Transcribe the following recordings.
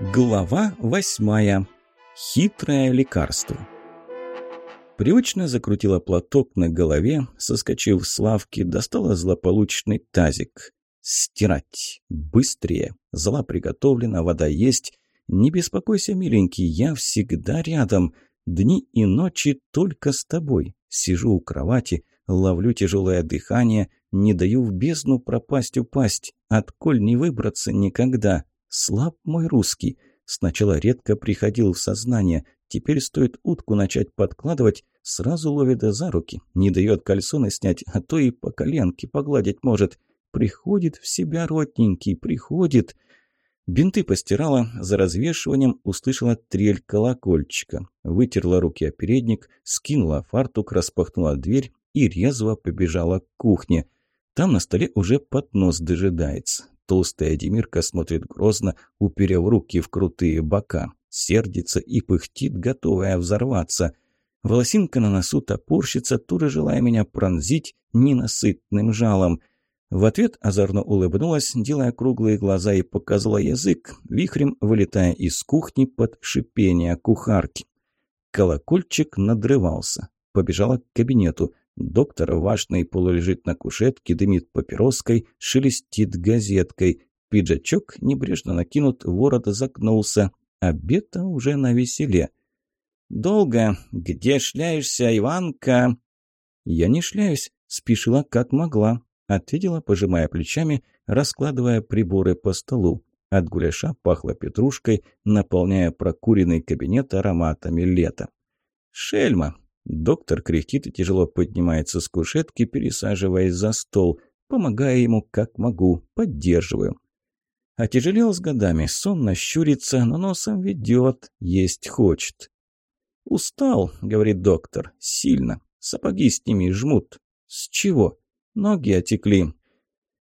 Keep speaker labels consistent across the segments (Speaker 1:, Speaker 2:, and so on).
Speaker 1: Глава восьмая. Хитрое лекарство. Привычно закрутила платок на голове, соскочив с лавки, достала злополучный тазик. Стирать. Быстрее. Зла приготовлена, вода есть. Не беспокойся, миленький, я всегда рядом. Дни и ночи только с тобой. Сижу у кровати, ловлю тяжелое дыхание, не даю в бездну пропасть упасть. Отколь не выбраться никогда. Слаб мой русский. Сначала редко приходил в сознание. Теперь стоит утку начать подкладывать, сразу ловит за руки. Не дает кальсоны снять, а то и по коленке погладить может. Приходит в себя родненький, приходит. Бинты постирала, за развешиванием услышала трель колокольчика. Вытерла руки о передник, скинула фартук, распахнула дверь и резво побежала к кухне. Там на столе уже поднос дожидается. Толстая Демирка смотрит грозно, уперев руки в крутые бока. Сердится и пыхтит, готовая взорваться. Волосинка на носу топорщится, тоже желая меня пронзить ненасытным жалом. В ответ озорно улыбнулась, делая круглые глаза и показала язык, вихрем вылетая из кухни под шипение кухарки. Колокольчик надрывался. Побежала к кабинету. Доктор важный полулежит на кушетке, дымит папироской, шелестит газеткой. Пиджачок небрежно накинут, ворот загнулся. Обед уже на веселе. «Долго. Где шляешься, Иванка?» «Я не шляюсь. Спешила как могла», — ответила, пожимая плечами, раскладывая приборы по столу. От гуляша пахло петрушкой, наполняя прокуренный кабинет ароматами лета. «Шельма, Доктор кряхтит и тяжело поднимается с кушетки, пересаживаясь за стол. Помогая ему как могу, поддерживаю. Отяжелел с годами, сонно щурится, но носом ведет, есть хочет. «Устал», — говорит доктор, — «сильно. Сапоги с ними жмут». «С чего?» «Ноги отекли».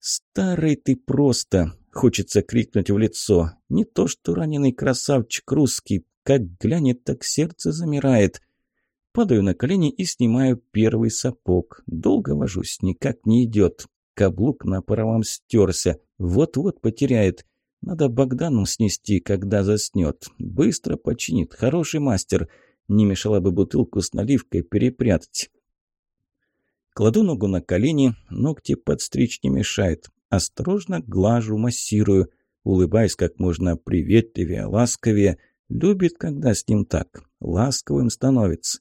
Speaker 1: «Старый ты просто!» — хочется крикнуть в лицо. «Не то что раненый красавчик русский, как глянет, так сердце замирает». Падаю на колени и снимаю первый сапог. Долго вожусь, никак не идет. Каблук на паровом стерся. Вот-вот потеряет. Надо Богдану снести, когда заснет. Быстро починит. Хороший мастер. Не мешало бы бутылку с наливкой перепрятать. Кладу ногу на колени, ногти подстричь не мешает. Осторожно глажу, массирую. Улыбаясь как можно приветливее, ласковее. Любит, когда с ним так. Ласковым становится.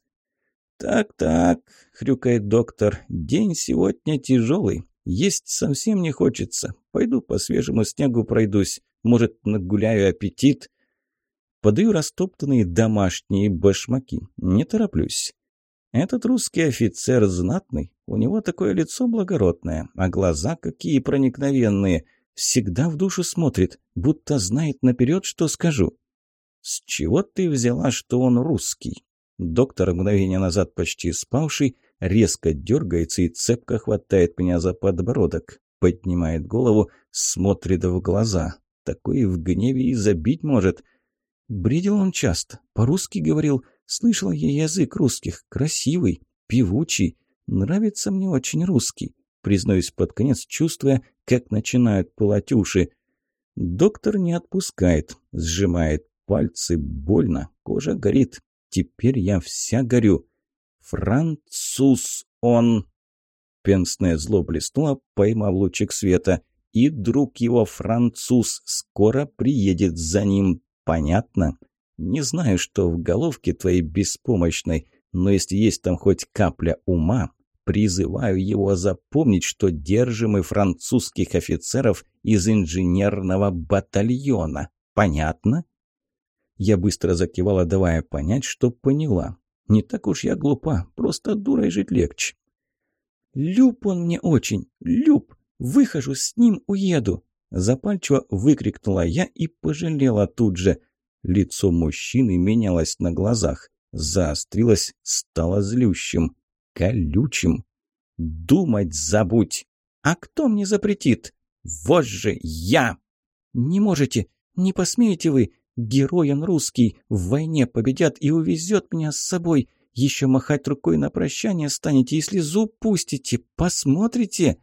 Speaker 1: «Так-так», — хрюкает доктор, — «день сегодня тяжелый. Есть совсем не хочется. Пойду по свежему снегу пройдусь. Может, нагуляю аппетит». Подаю растоптанные домашние башмаки. Не тороплюсь. Этот русский офицер знатный. У него такое лицо благородное, а глаза какие проникновенные. Всегда в душу смотрит, будто знает наперед, что скажу. «С чего ты взяла, что он русский?» Доктор, мгновение назад почти спавший, резко дергается и цепко хватает меня за подбородок. Поднимает голову, смотрит в глаза. Такой в гневе и забить может. Бредил он часто, по-русски говорил. Слышала я язык русских, красивый, певучий. Нравится мне очень русский. Признаюсь под конец, чувствуя, как начинают пылать уши. Доктор не отпускает, сжимает пальцы, больно, кожа горит. Теперь я вся горю. Француз он. Пенсное зло блеснуло, поймав лучик света. И друг его француз скоро приедет за ним. Понятно? Не знаю, что в головке твоей беспомощной, но если есть там хоть капля ума, призываю его запомнить, что держим мы французских офицеров из инженерного батальона. Понятно? Я быстро закивала, давая понять, что поняла. Не так уж я глупа, просто дурой жить легче. «Люб он мне очень! Люб! Выхожу, с ним уеду!» Запальчиво выкрикнула я и пожалела тут же. Лицо мужчины менялось на глазах. Заострилось, стало злющим, колючим. «Думать забудь! А кто мне запретит? Вот же я!» «Не можете! Не посмеете вы! Герой он русский, в войне победят и увезет меня с собой. Еще махать рукой на прощание станете, если зуб пустите. Посмотрите!»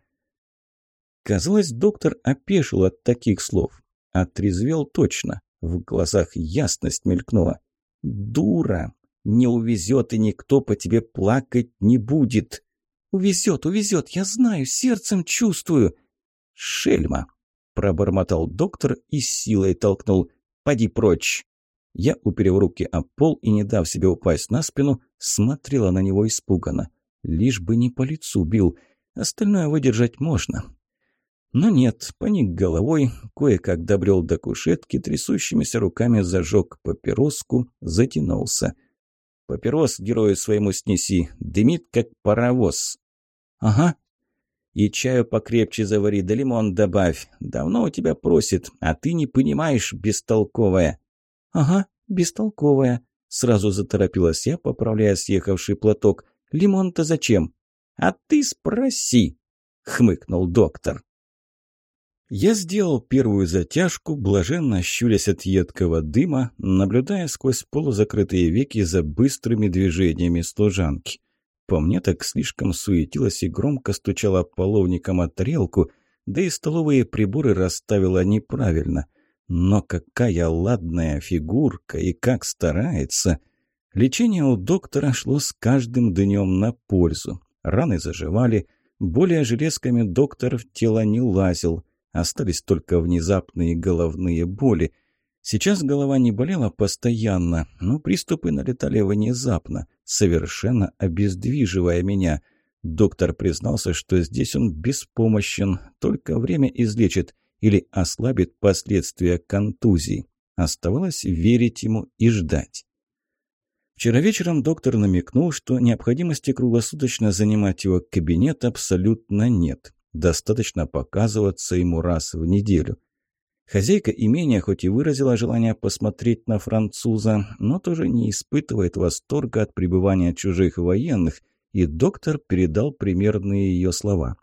Speaker 1: Казалось, доктор опешил от таких слов. Отрезвел точно. В глазах ясность мелькнула. «Дура! Не увезет, и никто по тебе плакать не будет!» «Увезет, увезет, я знаю, сердцем чувствую!» «Шельма!» – пробормотал доктор и силой толкнул. «Поди прочь!» Я, уперев руки о пол и не дав себе упасть на спину, смотрела на него испуганно. Лишь бы не по лицу бил. Остальное выдержать можно. Но нет, поник головой, кое-как добрел до кушетки, трясущимися руками зажег папироску, затянулся. «Папирос герою своему снеси, дымит, как паровоз». «Ага». «И чаю покрепче завари, да лимон добавь. Давно у тебя просит, а ты не понимаешь, бестолковая». «Ага, бестолковая», — сразу заторопилась я, поправляя съехавший платок. «Лимон-то зачем?» «А ты спроси», — хмыкнул доктор. Я сделал первую затяжку, блаженно щурясь от едкого дыма, наблюдая сквозь полузакрытые веки за быстрыми движениями служанки. По мне так слишком суетилась и громко стучала половником о тарелку, да и столовые приборы расставила неправильно. Но какая ладная фигурка и как старается! Лечение у доктора шло с каждым днем на пользу. Раны заживали, более железками доктор в тело не лазил – Остались только внезапные головные боли. Сейчас голова не болела постоянно, но приступы налетали внезапно, совершенно обездвиживая меня. Доктор признался, что здесь он беспомощен, только время излечит или ослабит последствия контузии. Оставалось верить ему и ждать. Вчера вечером доктор намекнул, что необходимости круглосуточно занимать его кабинет абсолютно нет. Достаточно показываться ему раз в неделю. Хозяйка имения хоть и выразила желание посмотреть на француза, но тоже не испытывает восторга от пребывания чужих военных, и доктор передал примерные ее слова.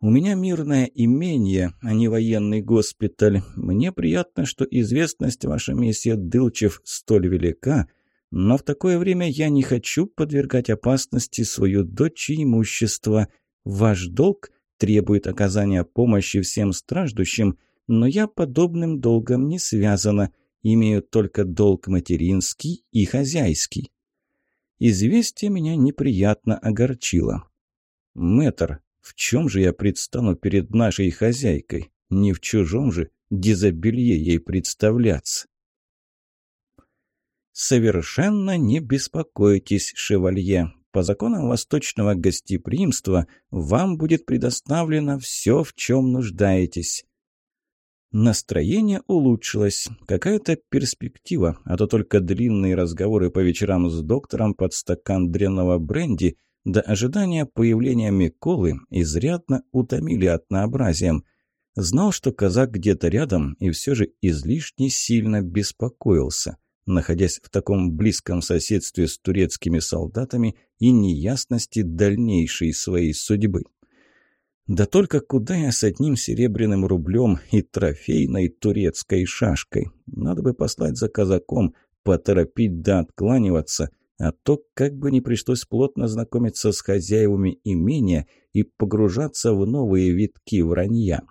Speaker 1: «У меня мирное имение, а не военный госпиталь. Мне приятно, что известность ваша, месье Дылчев, столь велика, но в такое время я не хочу подвергать опасности свою дочь и имущество». Ваш долг требует оказания помощи всем страждущим, но я подобным долгом не связана, имею только долг материнский и хозяйский. Известие меня неприятно огорчило. Мэтр, в чем же я предстану перед нашей хозяйкой? Не в чужом же дизобелье ей представляться. «Совершенно не беспокойтесь, шевалье. По законам восточного гостеприимства вам будет предоставлено все, в чем нуждаетесь. Настроение улучшилось. Какая-то перспектива, а то только длинные разговоры по вечерам с доктором под стакан дрянного бренди до ожидания появления Миколы изрядно утомили однообразием. Знал, что казак где-то рядом и все же излишне сильно беспокоился находясь в таком близком соседстве с турецкими солдатами и неясности дальнейшей своей судьбы. Да только куда я с одним серебряным рублем и трофейной турецкой шашкой? Надо бы послать за казаком, поторопить да откланиваться, а то как бы не пришлось плотно знакомиться с хозяевами имения и погружаться в новые витки вранья.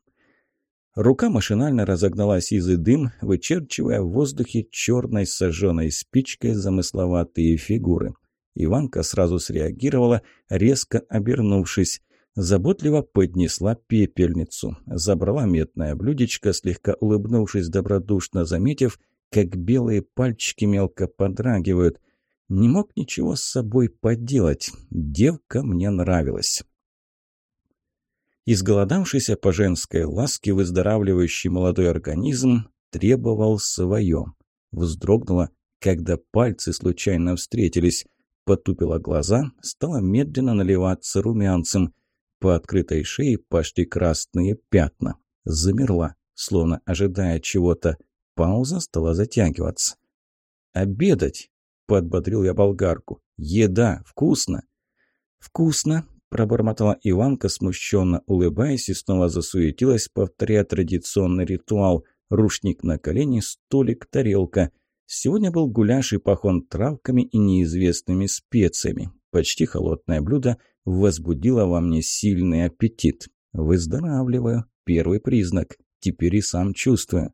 Speaker 1: Рука машинально разогнала сизый дым, вычерчивая в воздухе черной сожженной спичкой замысловатые фигуры. Иванка сразу среагировала, резко обернувшись. Заботливо поднесла пепельницу, забрала медное блюдечко, слегка улыбнувшись добродушно, заметив, как белые пальчики мелко подрагивают. Не мог ничего с собой поделать. Девка мне нравилась. Изголодавшийся по женской ласке выздоравливающий молодой организм требовал свое. Вздрогнула, когда пальцы случайно встретились. Потупила глаза, стала медленно наливаться румянцем. По открытой шее пошли красные пятна. Замерла, словно ожидая чего-то. Пауза стала затягиваться. «Обедать!» – подбодрил я болгарку. «Еда! Вкусно!» «Вкусно!» пробормотала Иванка, смущенно улыбаясь, и снова засуетилась, повторяя традиционный ритуал. Рушник на колени, столик, тарелка. Сегодня был гуляш и пахон травками и неизвестными специями. Почти холодное блюдо возбудило во мне сильный аппетит. Выздоравливаю. Первый признак. Теперь и сам чувствую.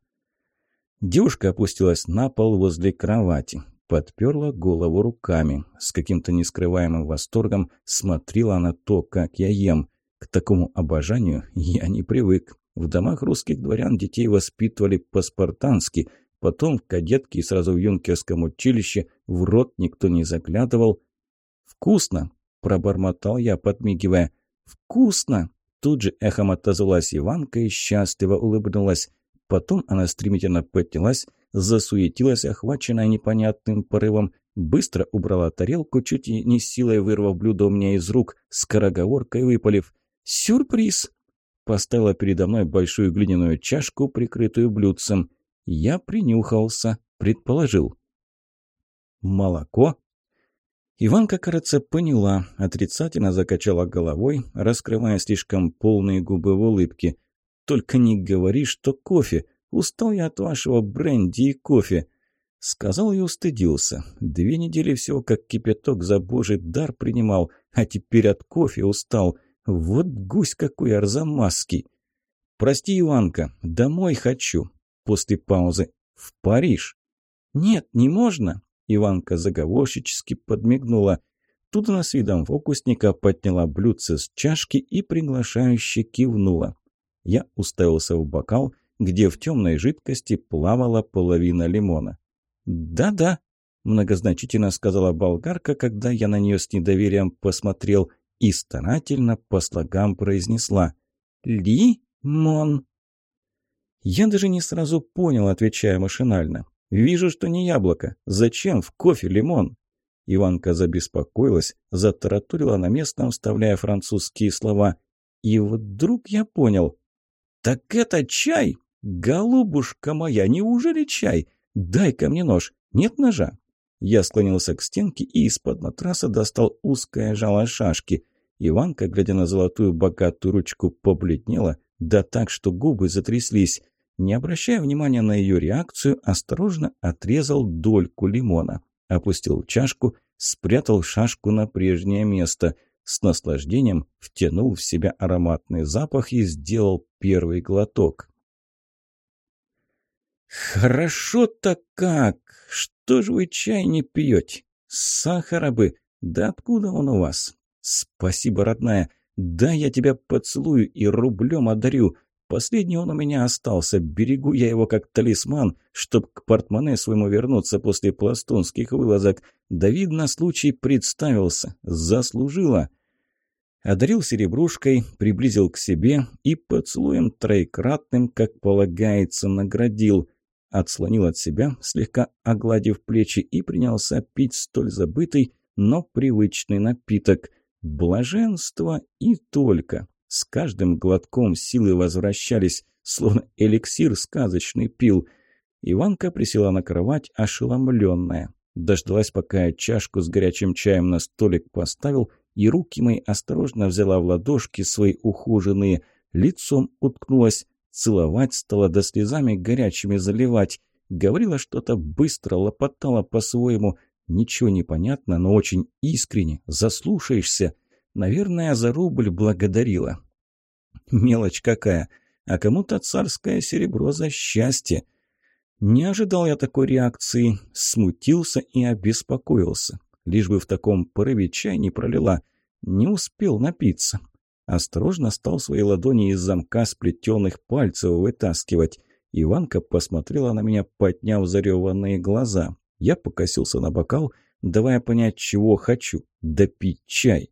Speaker 1: Девушка опустилась на пол возле кровати, подперла голову руками. С каким-то нескрываемым восторгом смотрела на то, как я ем. К такому обожанию я не привык. В домах русских дворян детей воспитывали по-спартански, потом в кадетке и сразу в юнкерском училище в рот никто не заглядывал. «Вкусно!» – пробормотал я, подмигивая. «Вкусно!» Тут же эхом отозвалась Иванка и счастливо улыбнулась. Потом она стремительно поднялась, засуетилась, охваченная непонятным порывом, быстро убрала тарелку, чуть не силой вырвав блюдо у меня из рук, скороговоркой выпалив. «Сюрприз!» Поставила передо мной большую глиняную чашку, прикрытую блюдцем. Я принюхался, предположил. «Молоко?» Иванка, кажется, поняла, отрицательно закачала головой, раскрывая слишком полные губы в улыбке. «Только не говори, что кофе. Устал я от вашего бренди и кофе». Сказал и устыдился. Две недели всего как кипяток за божий дар принимал, а теперь от кофе устал. Вот гусь какой арзамасский. «Прости, Иванка, домой хочу». После паузы. «В Париж». «Нет, не можно». Иванка заговорщически подмигнула. Тут она с видом фокусника подняла блюдце с чашки и приглашающе кивнула. Я уставился в бокал, где в темной жидкости плавала половина лимона. «Да-да», – многозначительно сказала болгарка, когда я на нее с недоверием посмотрел и старательно по слогам произнесла «Лимон». Я даже не сразу понял, отвечая машинально. «Вижу, что не яблоко. Зачем в кофе лимон?» Иванка забеспокоилась, затараторила на местном, вставляя французские слова. И вдруг я понял. «Так это чай! Голубушка моя, неужели чай? Дай-ка мне нож. Нет ножа?» Я склонился к стенке и из-под матраса достал узкое жало шашки. Иванка, глядя на золотую богатую ручку, побледнела, да так, что губы затряслись. Не обращая внимания на ее реакцию, осторожно отрезал дольку лимона. Опустил в чашку, спрятал шашку на прежнее место. С наслаждением втянул в себя ароматный запах и сделал первый глоток. «Хорошо-то как! Что же вы чай не пьете? Сахара бы! Да откуда он у вас? Спасибо, родная! Да, я тебя поцелую и рублем одарю. Последний он у меня остался. Берегу я его как талисман, чтоб к портмоне своему вернуться после пластунских вылазок. Да, видно, случай представился. Заслужила. Одарил серебрушкой, приблизил к себе и поцелуем троекратным, как полагается, наградил. Отслонил от себя, слегка огладив плечи, и принялся пить столь забытый, но привычный напиток. Блаженство и только. С каждым глотком силы возвращались, словно эликсир сказочный пил. Иванка присела на кровать, ошеломленная. Дождалась, пока я чашку с горячим чаем на столик поставил, и руки мои осторожно взяла в ладошки свои ухоженные, лицом уткнулась, целовать стала до слезами горячими заливать. Говорила что-то быстро, лопотала по-своему. Ничего не понятно, но очень искренне. Заслушаешься. Наверное, за рубль благодарила. Мелочь какая. А кому-то царское серебро за счастье. Не ожидал я такой реакции. Смутился и обеспокоился. Лишь бы в таком порыве чай не пролила. Не успел напиться. Осторожно стал свои ладони из замка сплетенных пальцев вытаскивать. Иванка посмотрела на меня, подняв зареванные глаза. Я покосился на бокал, давая понять, чего хочу. Допить чай.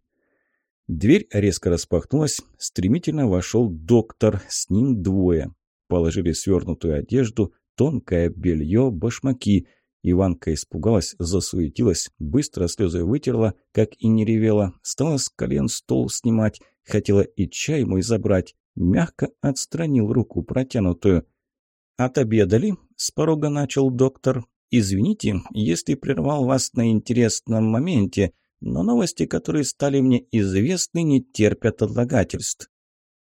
Speaker 1: Дверь резко распахнулась, стремительно вошел доктор, с ним двое. Положили свернутую одежду, тонкое белье, башмаки. Иванка испугалась, засуетилась, быстро слезы вытерла, как и не ревела, стала с колен стол снимать, хотела и чай мой забрать, мягко отстранил руку протянутую. «Отобедали?» – с порога начал доктор. «Извините, если прервал вас на интересном моменте, но новости, которые стали мне известны, не терпят отлагательств.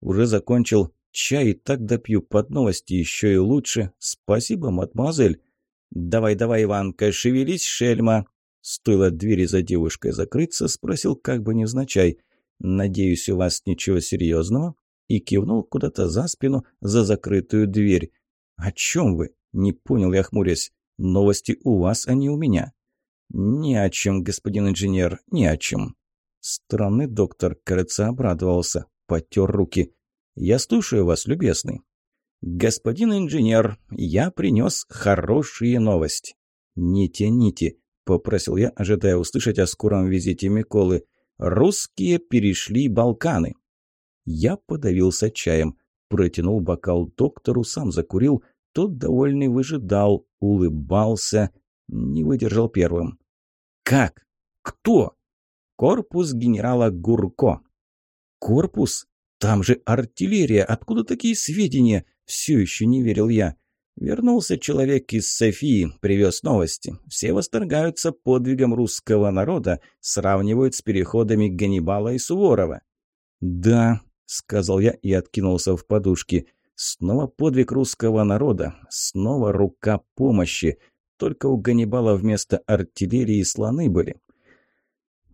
Speaker 1: Уже закончил чай и так допью под новости еще и лучше. Спасибо, мадемуазель. Давай-давай, Иванка, шевелись, шельма. Стоило двери за девушкой закрыться, спросил как бы невзначай. «Надеюсь, у вас ничего серьезного?» И кивнул куда-то за спину, за закрытую дверь. «О чем вы?» Не понял я, хмурясь. «Новости у вас, а не у меня». «Ни о чем, господин инженер, ни о чем». Странный доктор, кажется, обрадовался, потер руки. «Я слушаю вас, любезный». «Господин инженер, я принес хорошие новости». «Не тяните», – попросил я, ожидая услышать о скором визите Миколы. «Русские перешли Балканы». Я подавился чаем, протянул бокал доктору, сам закурил. Тот, довольный, выжидал, улыбался, не выдержал первым. «Как? Кто?» «Корпус генерала Гурко». «Корпус? Там же артиллерия. Откуда такие сведения?» Все еще не верил я. Вернулся человек из Софии, привез новости. Все восторгаются подвигом русского народа, сравнивают с переходами Ганнибала и Суворова. «Да», — сказал я и откинулся в подушки. «Снова подвиг русского народа, снова рука помощи. Только у Ганнибала вместо артиллерии слоны были».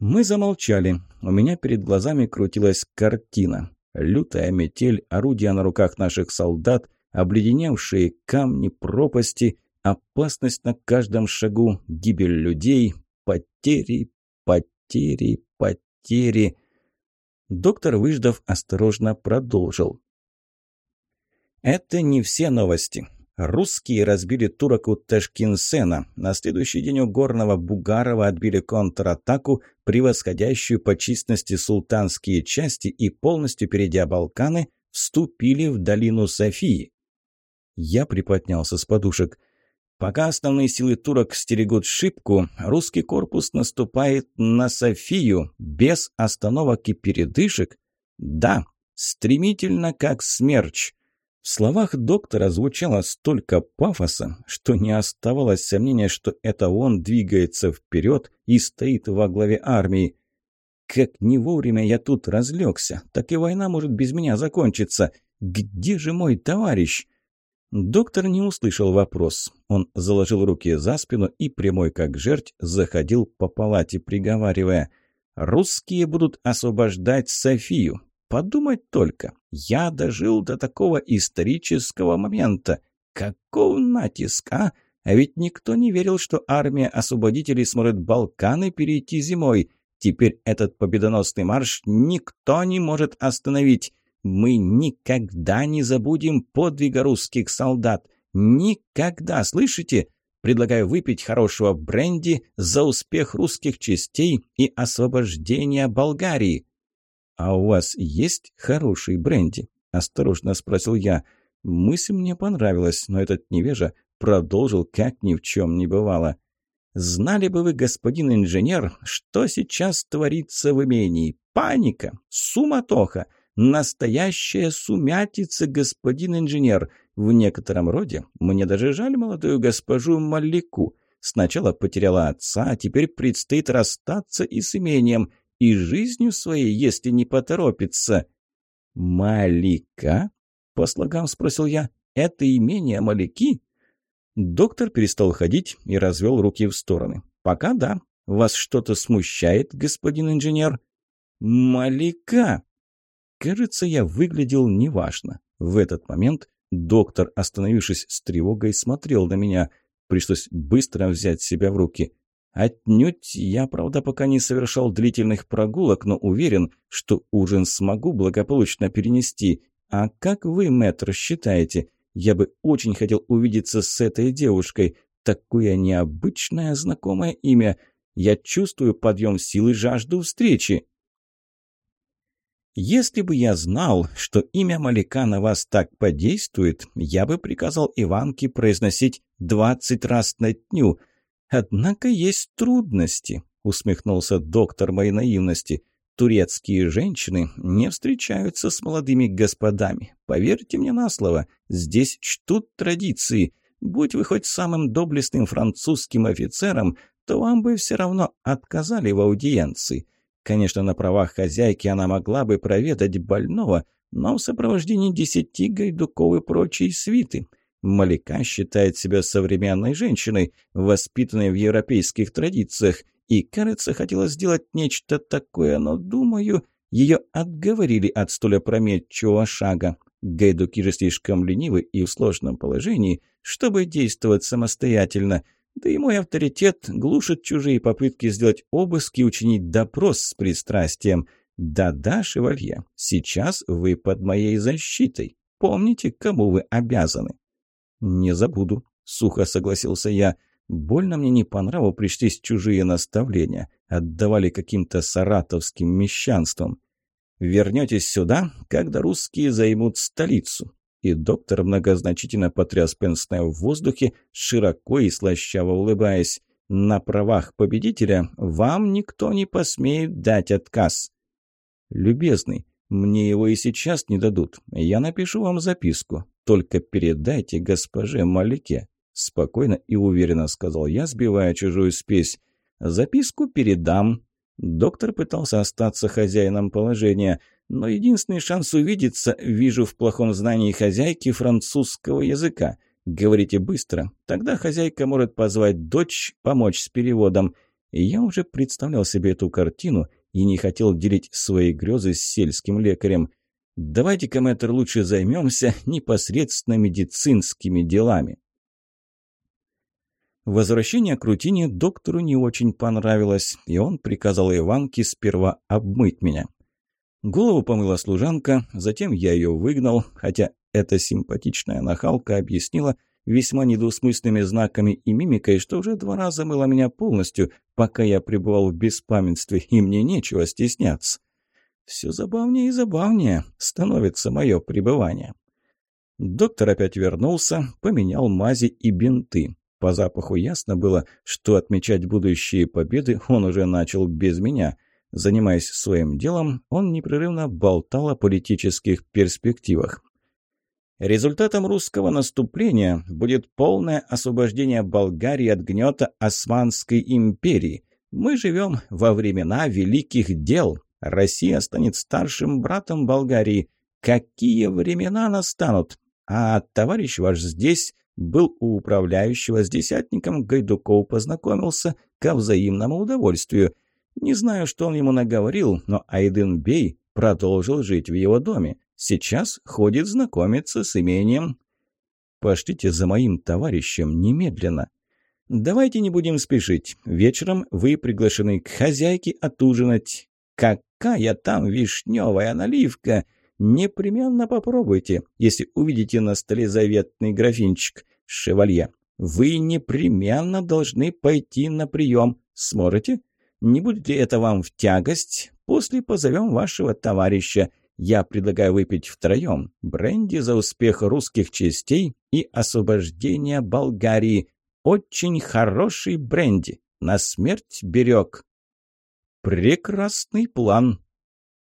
Speaker 1: Мы замолчали. У меня перед глазами крутилась картина. Лютая метель, орудия на руках наших солдат, обледеневшие камни, пропасти, опасность на каждом шагу, гибель людей, потери, потери, потери. Доктор Выждав осторожно продолжил. Это не все новости. Русские разбили турок у Ташкинсена. На следующий день у горного Бугарова отбили контратаку, превосходящую по численности султанские части и, полностью перейдя Балканы, вступили в долину Софии. Я приподнялся с подушек. Пока основные силы турок стерегут шибку, русский корпус наступает на Софию без остановок и передышек. Да, стремительно, как смерч. В словах доктора звучало столько пафоса, что не оставалось сомнения, что это он двигается вперед и стоит во главе армии. Как не вовремя я тут разлегся, так и война может без меня закончиться. Где же мой товарищ? Доктор не услышал вопрос. Он заложил руки за спину и, прямой как жерть, заходил по палате, приговаривая «Русские будут освобождать Софию. Подумать только, я дожил до такого исторического момента. Каков натиск, а? А ведь никто не верил, что армия освободителей сможет Балканы перейти зимой. Теперь этот победоносный марш никто не может остановить. Мы никогда не забудем подвига русских солдат. Никогда, слышите? Предлагаю выпить хорошего бренди за успех русских частей и освобождение Болгарии. «А у вас есть хороший бренди?» – осторожно спросил я. Мысль мне понравилась, но этот невежа продолжил, как ни в чем не бывало. «Знали бы вы, господин инженер, что сейчас творится в имении? Паника! Суматоха! Настоящая сумятица, господин инженер! В некотором роде мне даже жаль молодую госпожу Малику. Сначала потеряла отца, а теперь предстоит расстаться и с имением и жизнью своей, если не поторопится». «Малика?» – по слогам спросил я. «Это имение Малики?» Доктор перестал ходить и развел руки в стороны. «Пока да. Вас что-то смущает, господин инженер?» «Малика!» Кажется, я выглядел неважно. В этот момент доктор, остановившись с тревогой, смотрел на меня. Пришлось быстро взять себя в руки. Отнюдь я, правда, пока не совершал длительных прогулок, но уверен, что ужин смогу благополучно перенести. А как вы, мэтр, считаете? Я бы очень хотел увидеться с этой девушкой. Такое необычное знакомое имя. Я чувствую подъем силы, жажду встречи. Если бы я знал, что имя Маляка на вас так подействует, я бы приказал Иванке произносить двадцать раз на дню – «Однако есть трудности», – усмехнулся доктор моей наивности. «Турецкие женщины не встречаются с молодыми господами. Поверьте мне на слово, здесь чтут традиции. Будь вы хоть самым доблестным французским офицером, то вам бы все равно отказали в аудиенции. Конечно, на правах хозяйки она могла бы проведать больного, но в сопровождении десяти гайдуков и прочей свиты». Малика считает себя современной женщиной, воспитанной в европейских традициях, и, кажется, хотела сделать нечто такое, но, думаю, ее отговорили от столь опрометчивого шага. Гайдуки же слишком ленивы и в сложном положении, чтобы действовать самостоятельно. Да и мой авторитет глушит чужие попытки сделать обыск и учинить допрос с пристрастием. Да-да, шевалье, сейчас вы под моей защитой. Помните, кому вы обязаны?» «Не забуду», — сухо согласился я. «Больно мне не по нраву пришлись чужие наставления. Отдавали каким-то саратовским мещанством. Вернетесь сюда, когда русские займут столицу». И доктор многозначительно потряс пенсне в воздухе, широко и слащаво улыбаясь. «На правах победителя вам никто не посмеет дать отказ». «Любезный, мне его и сейчас не дадут. Я напишу вам записку. Только передайте госпоже Малике». Спокойно и уверенно сказал я, сбивая чужую спесь. «Записку передам». Доктор пытался остаться хозяином положения, но единственный шанс увидеться вижу в плохом знании хозяйки французского языка. Говорите быстро, тогда хозяйка может позвать дочь помочь с переводом. Я уже представлял себе эту картину – и не хотел делить свои грезы с сельским лекарем. Давайте-ка, мэтр, лучше займемся непосредственно медицинскими делами. Возвращение к рутине доктору не очень понравилось, и он приказал Иванке сперва обмыть меня. Голову помыла служанка, затем я ее выгнал, хотя эта симпатичная нахалка объяснила, весьма недвусмысленными знаками и мимикой, что уже два раза мыла меня полностью, пока я пребывал в беспамятстве, и мне нечего стесняться. Все забавнее и забавнее становится мое пребывание. Доктор опять вернулся, поменял мази и бинты. По запаху ясно было, что отмечать будущие победы он уже начал без меня. Занимаясь своим делом, он непрерывно болтал о политических перспективах. Результатом русского наступления будет полное освобождение Болгарии от гнета Османской империи. Мы живем во времена великих дел. Россия станет старшим братом Болгарии. Какие времена настанут? А товарищ ваш здесь был у управляющего с десятником Гайдуков познакомился ко взаимному удовольствию. Не знаю, что он ему наговорил, но Айдын Бей продолжил жить в его доме. Сейчас ходит знакомиться с имением. Пошлите за моим товарищем немедленно. Давайте не будем спешить. Вечером вы приглашены к хозяйке отужинать. Какая там вишневая наливка! Непременно попробуйте, если увидите на столе заветный графинчик. Шевалье, вы непременно должны пойти на прием. Сможете? Не будет ли это вам в тягость? После позовем вашего товарища. Я предлагаю выпить втроем бренди за успех русских частей и освобождение Болгарии. Очень хороший бренди. На смерть берег. Прекрасный план.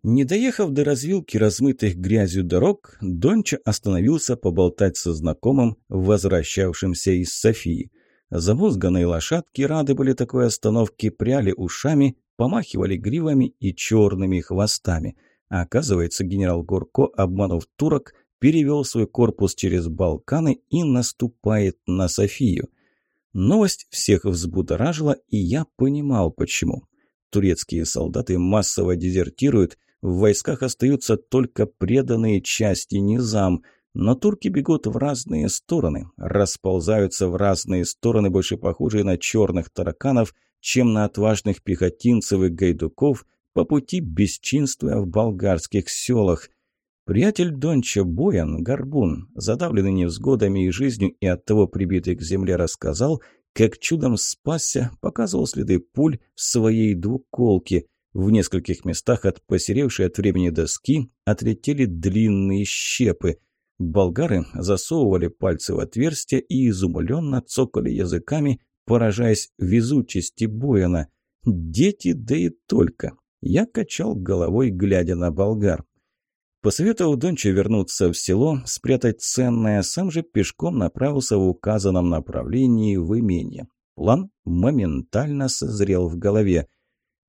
Speaker 1: Не доехав до развилки размытых грязью дорог, Донча остановился поболтать со знакомым, возвращавшимся из Софии. Замозганные лошадки рады были такой остановке, пряли ушами, помахивали гривами и черными хвостами – а оказывается, генерал Гурко, обманув турок, перевел свой корпус через Балканы и наступает на Софию. Новость всех взбудоражила, и я понимал, почему. Турецкие солдаты массово дезертируют, в войсках остаются только преданные части низам, но турки бегут в разные стороны, расползаются в разные стороны, больше похожие на черных тараканов, чем на отважных пехотинцев и гайдуков – по пути бесчинствуя в болгарских селах. Приятель Донча Боян, Горбун, задавленный невзгодами и жизнью и оттого прибитый к земле, рассказал, как чудом спасся, показывал следы пуль в своей двуколке. В нескольких местах от посеревшей от времени доски отлетели длинные щепы. Болгары засовывали пальцы в отверстие и изумленно цокали языками, поражаясь везучести Бояна. Дети, да и только. Я качал головой, глядя на болгар. Посоветовал Донче вернуться в село, спрятать ценное, сам же пешком направился в указанном направлении в имение. План моментально созрел в голове.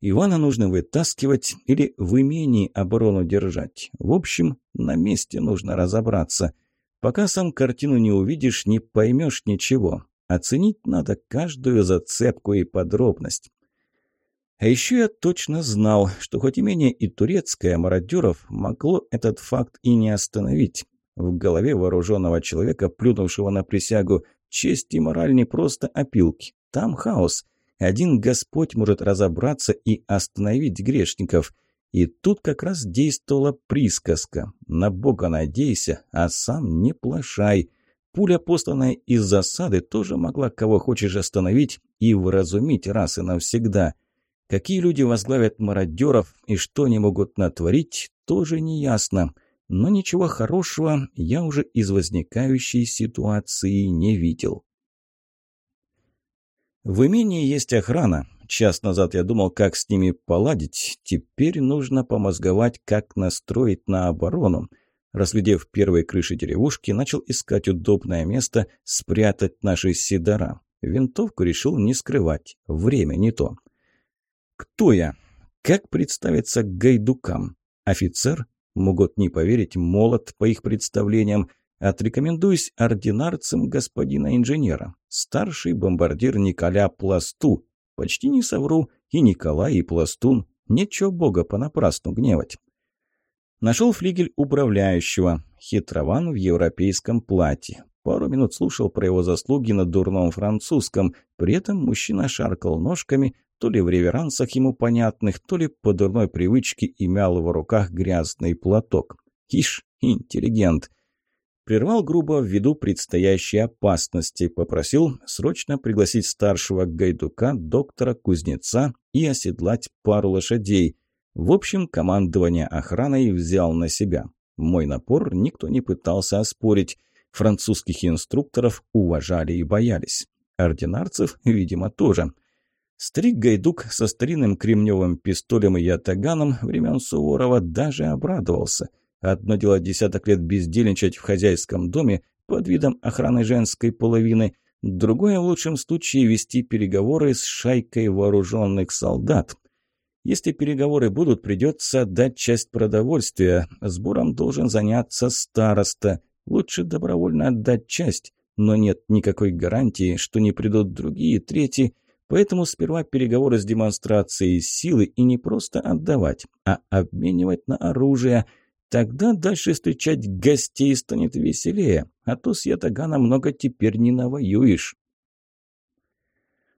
Speaker 1: Ивана нужно вытаскивать или в имении оборону держать. В общем, на месте нужно разобраться. Пока сам картину не увидишь, не поймешь ничего. Оценить надо каждую зацепку и подробность. А еще я точно знал, что хоть имение и турецкое, мародеров могло этот факт и не остановить. В голове вооруженного человека, плюнувшего на присягу, честь и мораль не просто опилки. Там хаос. Один Господь может разобраться и остановить грешников. И тут как раз действовала присказка. На Бога надейся, а сам не плашай. Пуля, посланная из засады, тоже могла кого хочешь остановить и вразумить раз и навсегда. Какие люди возглавят мародеров и что они могут натворить, тоже не ясно. Но ничего хорошего я уже из возникающей ситуации не видел. В имении есть охрана. Час назад я думал, как с ними поладить. Теперь нужно помозговать, как настроить на оборону. Разглядев первые крыши деревушки, начал искать удобное место спрятать наши сидора. Винтовку решил не скрывать. Время не то. Кто я? Как представиться гайдукам? Офицер? Могут не поверить, молод по их представлениям. Отрекомендуюсь ординарцем господина инженера. Старший бомбардир Николя Пласту. Почти не совру. И Николай, и Пластун. Нечего бога понапрасну гневать. Нашел флигель управляющего. Хитрован в европейском платье. Пару минут слушал про его заслуги на дурном французском. При этом мужчина шаркал ножками, то ли в реверансах ему понятных, то ли по дурной привычке имял в руках грязный платок. Ишь, интеллигент. Прервал грубо ввиду предстоящей опасности, попросил срочно пригласить старшего гайдука, доктора Кузнеца, и оседлать пару лошадей. В общем, командование охраной взял на себя. Мой напор никто не пытался оспорить. Французских инструкторов уважали и боялись. Ординарцев, видимо, тоже – Старик-гайдук со старинным кремневым пистолем и ятаганом времен Суворова даже обрадовался. Одно дело десяток лет бездельничать в хозяйском доме под видом охраны женской половины, другое в лучшем случае вести переговоры с шайкой вооруженных солдат. Если переговоры будут, придется отдать часть продовольствия. Сбором должен заняться староста. Лучше добровольно отдать часть, но нет никакой гарантии, что не придут другие, третьи, Поэтому сперва переговоры с демонстрацией силы и не просто отдавать, а обменивать на оружие. Тогда дальше встречать гостей станет веселее, а то с Ятагана много теперь не навоюешь.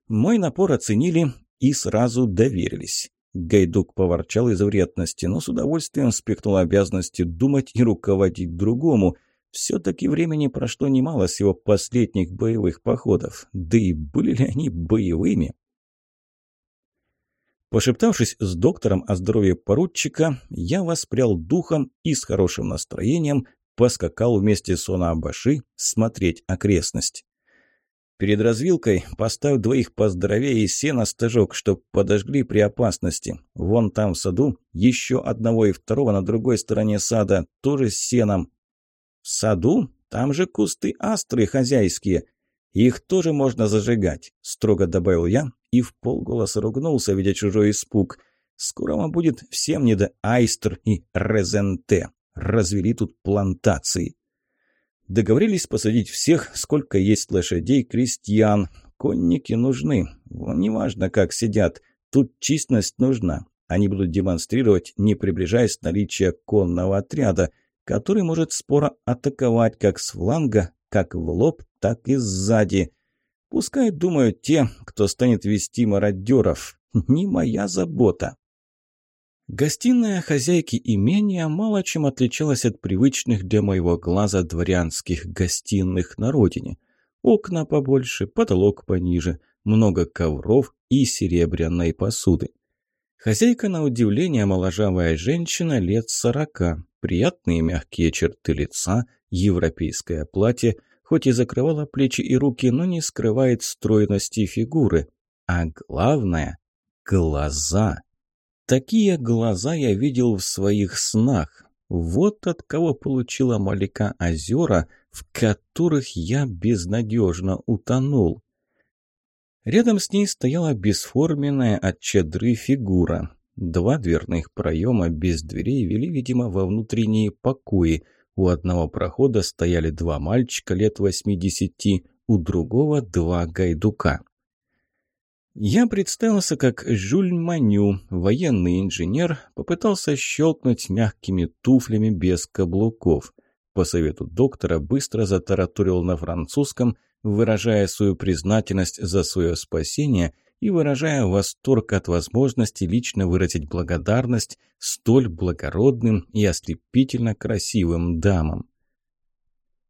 Speaker 1: Мой напор оценили и сразу доверились. Гайдук поворчал из вредности, но с удовольствием спихнул обязанности думать и руководить другому – все-таки времени прошло немало с его последних боевых походов. Да и были ли они боевыми? Пошептавшись с доктором о здоровье поручика, я воспрял духом и с хорошим настроением поскакал вместе с Онабаши смотреть окрестность. Перед развилкой поставь двоих поздоровее и сено стажок, чтоб подожгли при опасности. Вон там в саду еще одного и второго на другой стороне сада, тоже с сеном. В саду? Там же кусты астры хозяйские. Их тоже можно зажигать, строго добавил я и в полголоса ругнулся, видя чужой испуг. Скоро вам будет всем не до айстр и резенте. Развели тут плантации. Договорились посадить всех, сколько есть лошадей, крестьян. Конники нужны. Неважно, как сидят. Тут численность нужна. Они будут демонстрировать, не приближаясь к наличию конного отряда – который может споро атаковать как с фланга, как в лоб, так и сзади. Пускай думают те, кто станет вести мародеров. Не моя забота. Гостиная хозяйки имения мало чем отличалась от привычных для моего глаза дворянских гостиных на родине. Окна побольше, потолок пониже, много ковров и серебряной посуды. Хозяйка, на удивление, моложавая женщина лет сорока, Приятные мягкие черты лица, европейское платье, хоть и закрывало плечи и руки, но не скрывает стройности фигуры. А главное – глаза. Такие глаза я видел в своих снах. Вот от кого получила Малика озера, в которых я безнадежно утонул. Рядом с ней стояла бесформенная от чадры фигура. Два дверных проема без дверей вели, видимо, во внутренние покои. У одного прохода стояли два мальчика лет восьмидесяти, у другого два гайдука. Я представился как Жюль Маню, военный инженер, попытался щелкнуть мягкими туфлями без каблуков. По совету доктора быстро затараторил на французском, выражая свою признательность за свое спасение и выражая восторг от возможности лично выразить благодарность столь благородным и ослепительно красивым дамам.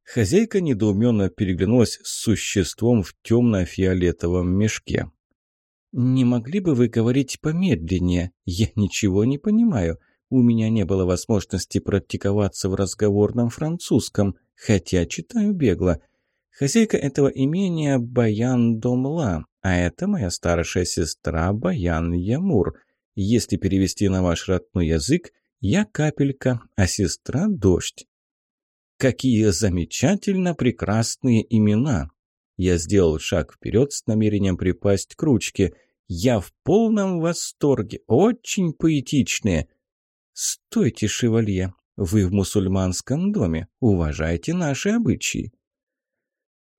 Speaker 1: Хозяйка недоуменно переглянулась с существом в темно-фиолетовом мешке. «Не могли бы вы говорить помедленнее? Я ничего не понимаю. У меня не было возможности практиковаться в разговорном французском, хотя читаю бегло. Хозяйка этого имения Баян Домла, а это моя старшая сестра Баян Ямур. Если перевести на ваш родной язык, я капелька, а сестра дождь. Какие замечательно прекрасные имена! Я сделал шаг вперед с намерением припасть к ручке. Я в полном восторге, очень поэтичные. «Стойте, шевалье, вы в мусульманском доме, уважайте наши обычаи».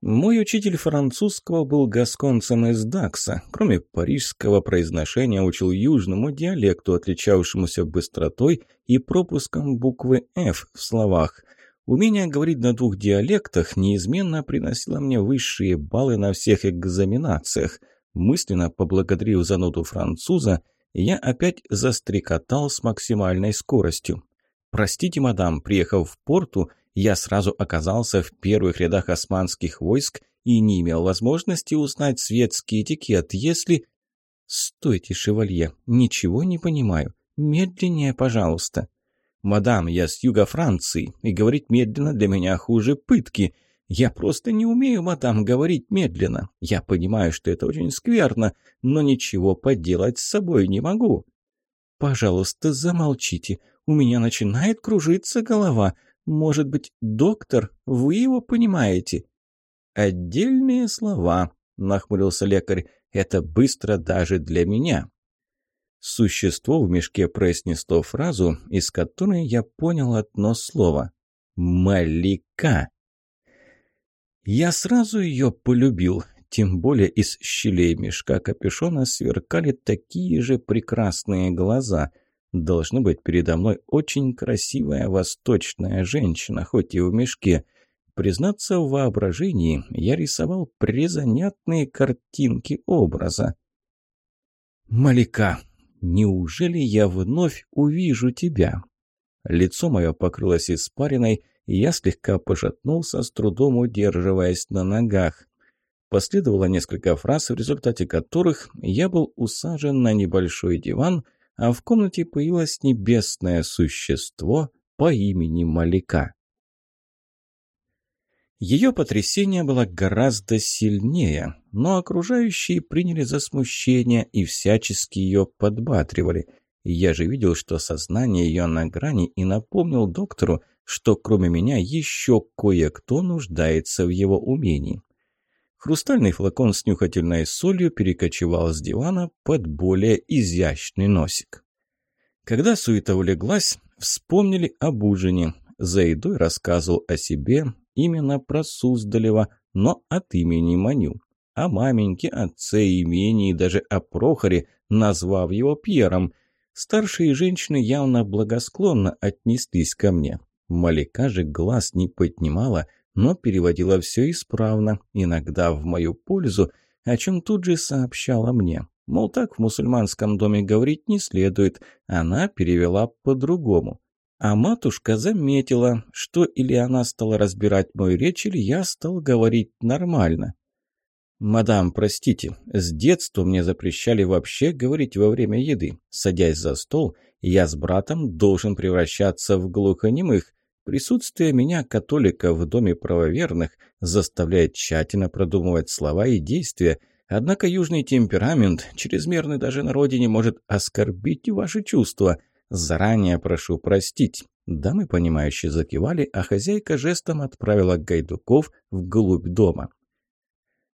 Speaker 1: Мой учитель французского был гасконцем из Дакса. Кроме парижского произношения, учил южному диалекту, отличавшемуся быстротой и пропуском буквы «Ф» в словах. Умение говорить на двух диалектах неизменно приносило мне высшие баллы на всех экзаменациях. Мысленно поблагодарив зануду француза, я опять застрекотал с максимальной скоростью. «Простите, мадам, приехав в порту, я сразу оказался в первых рядах османских войск и не имел возможности узнать светский этикет, если...» «Стойте, шевалье, ничего не понимаю. Медленнее, пожалуйста». «Мадам, я с юга Франции, и говорить медленно для меня хуже пытки. «Я просто не умею, мадам, говорить медленно. Я понимаю, что это очень скверно, но ничего поделать с собой не могу». «Пожалуйста, замолчите. У меня начинает кружиться голова. Может быть, доктор, вы его понимаете?» «Отдельные слова», — нахмурился лекарь. «Это быстро даже для меня». Существо в мешке произнесло фразу, из которой я понял одно слово. «Малика». Я сразу ее полюбил, тем более из щелей мешка капюшона сверкали такие же прекрасные глаза. Должно быть, передо мной очень красивая восточная женщина, хоть и в мешке. Признаться в воображении, я рисовал презанятные картинки образа. «Малика, неужели я вновь увижу тебя?» Лицо мое покрылось испариной, я слегка пошатнулся, с трудом удерживаясь на ногах. Последовало несколько фраз, в результате которых я был усажен на небольшой диван, а в комнате появилось небесное существо по имени Малика. Ее потрясение было гораздо сильнее, но окружающие приняли за смущение и всячески ее подбатривали. Я же видел, что сознание ее на грани и напомнил доктору, что кроме меня еще кое-кто нуждается в его умении. Хрустальный флакон с нюхательной солью перекочевал с дивана под более изящный носик. Когда суета улеглась, вспомнили об ужине. За едой рассказывал о себе, именно про Суздалева, но от имени Маню. О маменьке, отце, имении, даже о Прохоре, назвав его Пьером. Старшие женщины явно благосклонно отнеслись ко мне. Малика же глаз не поднимала, но переводила все исправно, иногда в мою пользу, о чем тут же сообщала мне. Мол, так в мусульманском доме говорить не следует, она перевела по-другому. А матушка заметила, что или она стала разбирать мою речь, или я стал говорить нормально. «Мадам, простите, с детства мне запрещали вообще говорить во время еды. Садясь за стол, я с братом должен превращаться в глухонемых, Присутствие меня, католика, в доме правоверных заставляет тщательно продумывать слова и действия, однако южный темперамент, чрезмерный даже на родине, может оскорбить ваши чувства. Заранее прошу простить». Дамы, понимающие, закивали, а хозяйка жестом отправила гайдуков вглубь дома.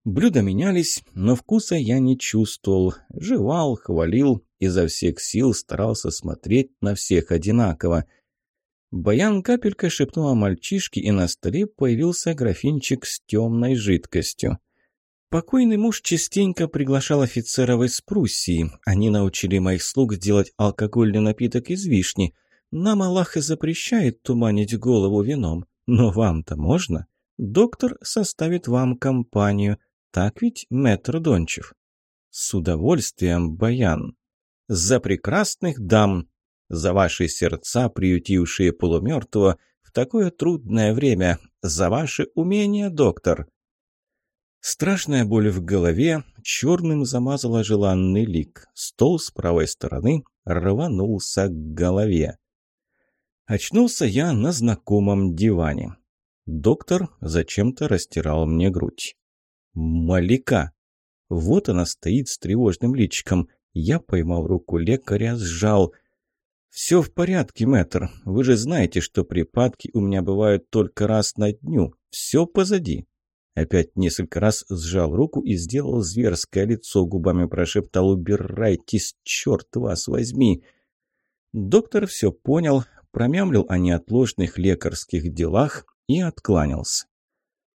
Speaker 1: Блюда менялись, но вкуса я не чувствовал. Жевал, хвалил, изо всех сил старался смотреть на всех одинаково – Баян капелька шепнула мальчишке, и на столе появился графинчик с темной жидкостью. Покойный муж частенько приглашал офицеров из Пруссии. Они научили моих слуг делать алкогольный напиток из вишни. Нам Аллах и запрещает туманить голову вином. Но вам-то можно? Доктор составит вам компанию. Так ведь, мэтр Дончев? С удовольствием, Баян. За прекрасных дам, за ваши сердца, приютившие полумертвого в такое трудное время, за ваше умение, доктор. Страшная боль в голове черным замазала желанный лик. Стол с правой стороны рванулся к голове. Очнулся я на знакомом диване. Доктор зачем-то растирал мне грудь. Малика. Вот она стоит с тревожным личиком. Я поймал руку лекаря, сжал. «Все в порядке, мэтр. Вы же знаете, что припадки у меня бывают только раз на дню. Все позади». Опять несколько раз сжал руку и сделал зверское лицо, губами прошептал «Убирайтесь, черт вас возьми!» Доктор все понял, промямлил о неотложных лекарских делах и откланялся.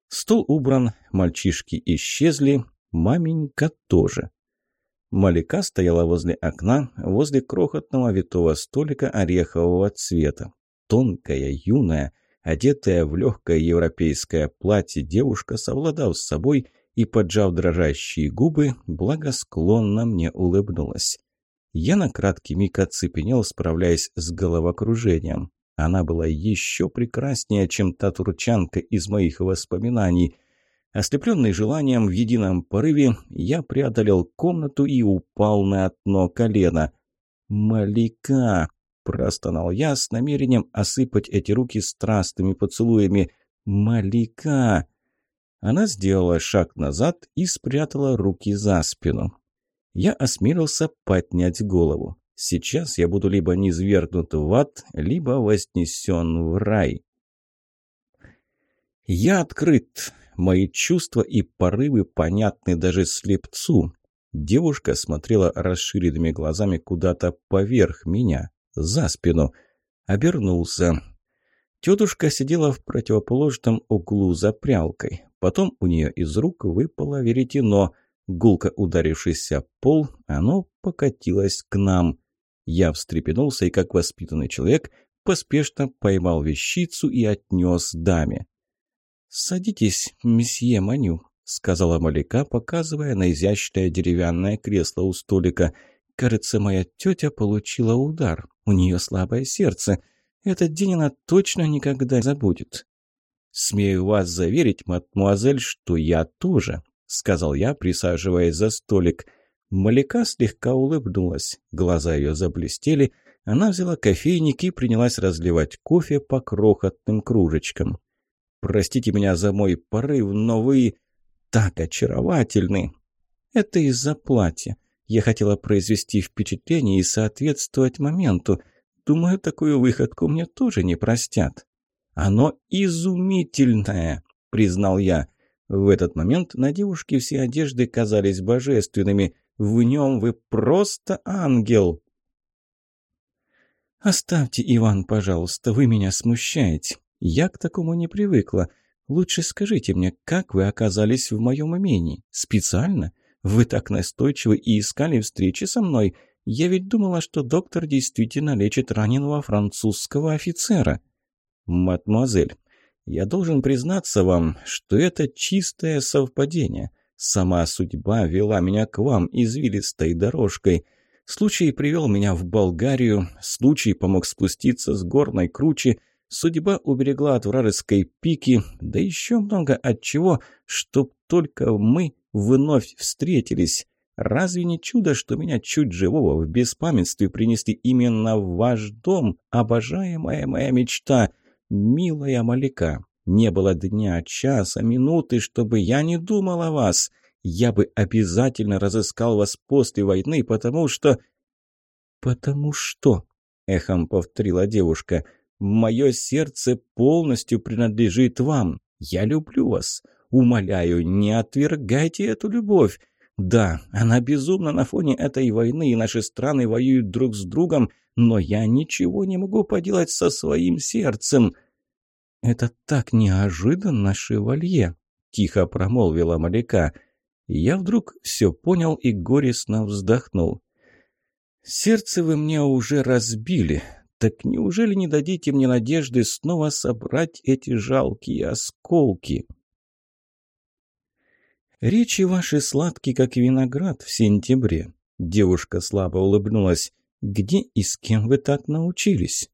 Speaker 1: Стол убран, мальчишки исчезли, маменька тоже. Малика стояла возле окна, возле крохотного витого столика орехового цвета. Тонкая, юная, одетая в легкое европейское платье, девушка, совладав с собой и поджав дрожащие губы, благосклонно мне улыбнулась. Я на краткий миг оцепенел, справляясь с головокружением. Она была еще прекраснее, чем та турчанка из моих воспоминаний. Ослепленный желанием в едином порыве, я преодолел комнату и упал на одно колено. «Малика!» – простонал я с намерением осыпать эти руки страстными поцелуями. «Малика!» Она сделала шаг назад и спрятала руки за спину я осмелился поднять голову. Сейчас я буду либо низвергнут в ад, либо вознесен в рай. Я открыт. Мои чувства и порывы понятны даже слепцу. Девушка смотрела расширенными глазами куда-то поверх меня, за спину. Обернулся. Тетушка сидела в противоположном углу за прялкой. Потом у нее из рук выпало веретено — Гулко ударившись о пол, оно покатилось к нам. Я встрепенулся и, как воспитанный человек, поспешно поймал вещицу и отнес даме. «Садитесь, месье Маню», — сказала Маляка, показывая на изящное деревянное кресло у столика. «Кажется, моя тетя получила удар. У нее слабое сердце. Этот день она точно никогда не забудет». «Смею вас заверить, мадмуазель, что я тоже», сказал я, присаживаясь за столик. Маляка слегка улыбнулась, глаза ее заблестели, она взяла кофейник и принялась разливать кофе по крохотным кружечкам. «Простите меня за мой порыв, но вы так очаровательны!» «Это из-за платья. Я хотела произвести впечатление и соответствовать моменту. Думаю, такую выходку мне тоже не простят». «Оно изумительное!» — признал я. В этот момент на девушке все одежды казались божественными. В нем вы просто ангел. «Оставьте, Иван, пожалуйста, вы меня смущаете. Я к такому не привыкла. Лучше скажите мне, как вы оказались в моем имении? Специально? Вы так настойчивы и искали встречи со мной. Я ведь думала, что доктор действительно лечит раненого французского офицера». «Мадемуазель, я должен признаться вам, что это чистое совпадение. Сама судьба вела меня к вам извилистой дорожкой. Случай привел меня в Болгарию, случай помог спуститься с горной кручи, судьба уберегла от вражеской пики, да еще много от чего, чтоб только мы вновь встретились. Разве не чудо, что меня чуть живого в беспамятстве принесли именно в ваш дом, обожаемая моя мечта?» «Милая Малика, не было дня, часа, минуты, чтобы я не думал о вас. Я бы обязательно разыскал вас после войны, потому что...» «Потому что...» — эхом повторила девушка. «Мое сердце полностью принадлежит вам. Я люблю вас. Умоляю, не отвергайте эту любовь. Да, она безумна на фоне этой войны, и наши страны воюют друг с другом, но я ничего не могу поделать со своим сердцем». «Это так неожиданно, шевалье!» – тихо промолвила Маляка. Я вдруг все понял и горестно вздохнул. «Сердце вы мне уже разбили. Так неужели не дадите мне надежды снова собрать эти жалкие осколки? Речи ваши сладкие, как виноград в сентябре. Девушка слабо улыбнулась. Где и с кем вы так научились?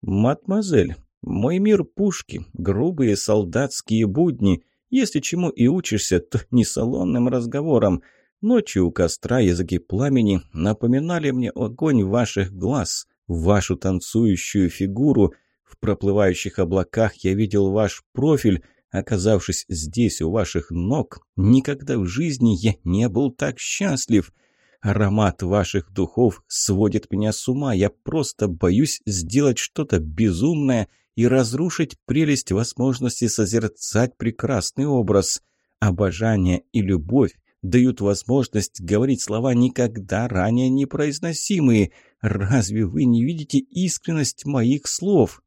Speaker 1: Мадемуазель, мой мир пушки, грубые солдатские будни. Если чему и учишься, то не салонным разговором. Ночью у костра языки пламени напоминали мне огонь ваших глаз, вашу танцующую фигуру. В проплывающих облаках я видел ваш профиль. Оказавшись здесь, у ваших ног, никогда в жизни я не был так счастлив. Аромат ваших духов сводит меня с ума. Я просто боюсь сделать что-то безумное и разрушить прелесть возможности созерцать прекрасный образ. Обожание и любовь дают возможность говорить слова никогда ранее не произносимые. Разве вы не видите искренность моих слов?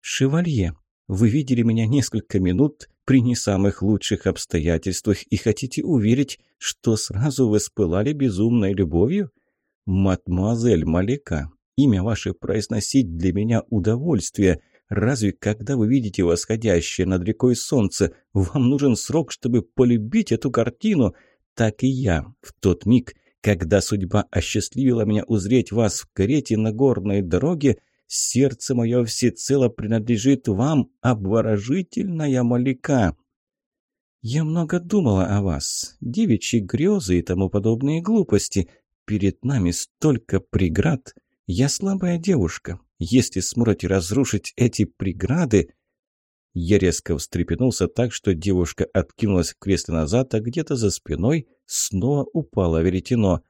Speaker 1: Шевалье, вы видели меня несколько минут при не самых лучших обстоятельствах и хотите уверить, что сразу вы спылали безумной любовью? Мадемуазель Малика, имя ваше произносить для меня удовольствие. Разве когда вы видите восходящее над рекой солнце, вам нужен срок, чтобы полюбить эту картину? Так и я в тот миг, когда судьба осчастливила меня узреть вас в карете на горной дороге, сердце мое всецело принадлежит вам, обворожительная Малика. Я много думала о вас, девичьи грезы и тому подобные глупости. Перед нами столько преград. Я слабая девушка, если сможете разрушить эти преграды...» Я резко встрепенулся так, что девушка откинулась в кресле назад, а где-то за спиной снова упало веретено.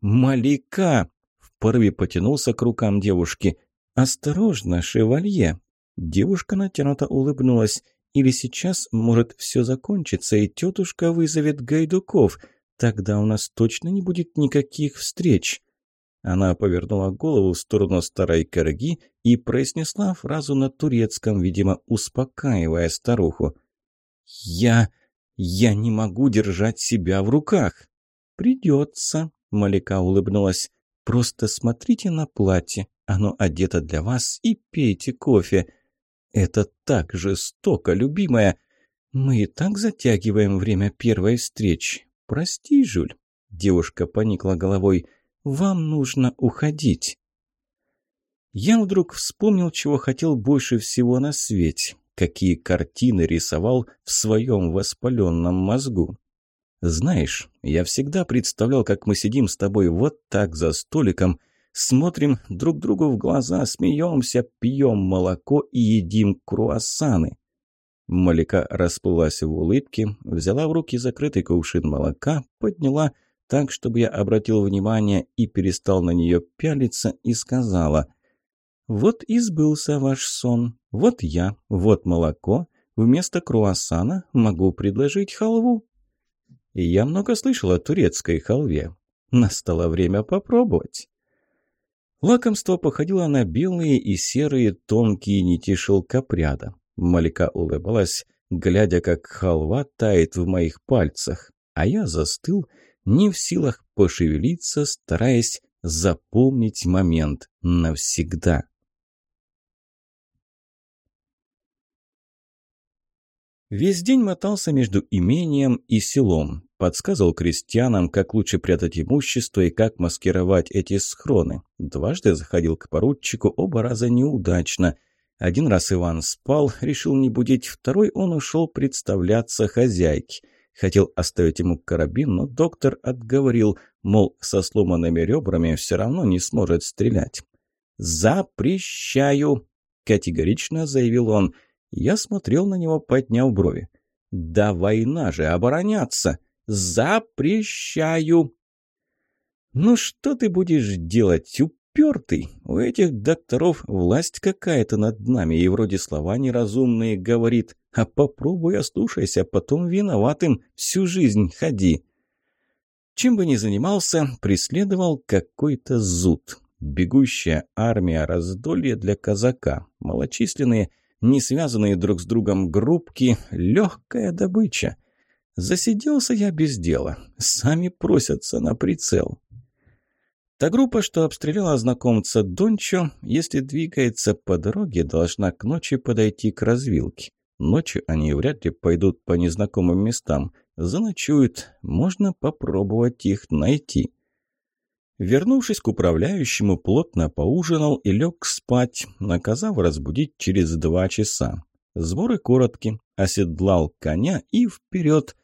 Speaker 1: «Малика!» — в порыве потянулся к рукам девушки. «Осторожно, шевалье!» Девушка натянуто улыбнулась. «Или сейчас может все закончиться, и тетушка вызовет гайдуков. Тогда у нас точно не будет никаких встреч». Она повернула голову в сторону старой корги и произнесла фразу на турецком, видимо, успокаивая старуху. «Я... я не могу держать себя в руках». «Придется», — Малика улыбнулась. «Просто смотрите на платье. Оно одето для вас и пейте кофе. Это так жестоко, любимая. Мы и так затягиваем время первой встречи. Прости, Жюль». Девушка поникла головой. Вам нужно уходить». Я вдруг вспомнил, чего хотел больше всего на свете, какие картины рисовал в своем воспаленном мозгу. Знаешь, я всегда представлял, как мы сидим с тобой вот так за столиком, смотрим друг другу в глаза, смеемся, пьем молоко и едим круассаны. Малика расплылась в улыбке, взяла в руки закрытый кувшин молока, подняла – так, чтобы я обратил внимание и перестал на нее пялиться, и сказала «Вот и сбылся ваш сон. Вот я, вот молоко. Вместо круассана могу предложить халву». Я много слышал о турецкой халве. Настало время попробовать. Лакомство походило на белые и серые тонкие нити шелкопряда. Малика улыбалась, глядя, как халва тает в моих пальцах, а я застыл не в силах пошевелиться, стараясь запомнить момент навсегда. Весь день мотался между имением и селом. Подсказывал крестьянам, как лучше прятать имущество и как маскировать эти схроны. Дважды заходил к поручику, оба раза неудачно. Один раз Иван спал, решил не будить, второй он ушел представляться хозяйке. Хотел оставить ему карабин, но доктор отговорил, мол, со сломанными ребрами все равно не сможет стрелять. «Запрещаю!» – категорично заявил он. Я смотрел на него, подняв брови. «Да война же, обороняться! Запрещаю!» «Ну что ты будешь делать, упертый? У этих докторов власть какая-то над нами, и вроде слова неразумные говорит. А попробуй ослушайся, потом виноватым всю жизнь ходи. Чем бы ни занимался, преследовал какой-то зуд. Бегущая армия раздолье для казака. Малочисленные, не связанные друг с другом группки, легкая добыча. Засиделся я без дела. Сами просятся на прицел. Та группа, что обстреляла знакомца Дончо, если двигается по дороге, должна к ночи подойти к развилке. Ночью они вряд ли пойдут по незнакомым местам. Заночуют, можно попробовать их найти. Вернувшись к управляющему, плотно поужинал и лег спать, наказав разбудить через два часа. Сборы короткие, оседлал коня и вперед.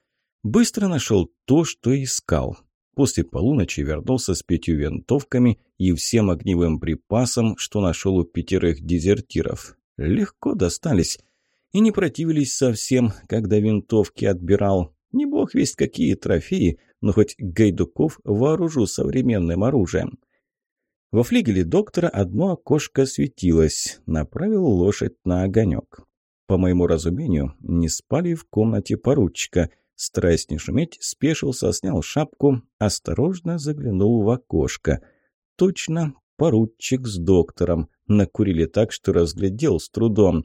Speaker 1: Быстро нашел то, что искал. После полуночи вернулся с пятью винтовками и всем огневым припасом, что нашел у пятерых дезертиров. Легко достались. И не противились совсем, когда винтовки отбирал. Не бог весть какие трофеи, но хоть Гайдуков вооружу современным оружием. Во флигеле доктора одно окошко светилось. Направил лошадь на огонек. По моему разумению, не спали в комнате поручика – Стараясь не шуметь, спешился, снял шапку, осторожно заглянул в окошко. Точно, поручик с доктором. Накурили так, что разглядел с трудом.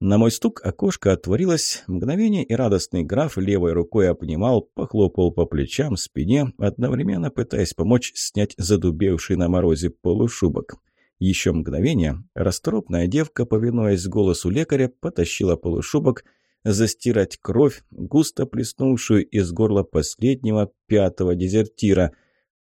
Speaker 1: На мой стук окошко отворилось, мгновение и радостный граф левой рукой обнимал, похлопал по плечам, спине, одновременно пытаясь помочь снять задубевший на морозе полушубок. Еще мгновение, расторопная девка, повинуясь голосу лекаря, потащила полушубок – застирать кровь, густо плеснувшую из горла последнего пятого дезертира.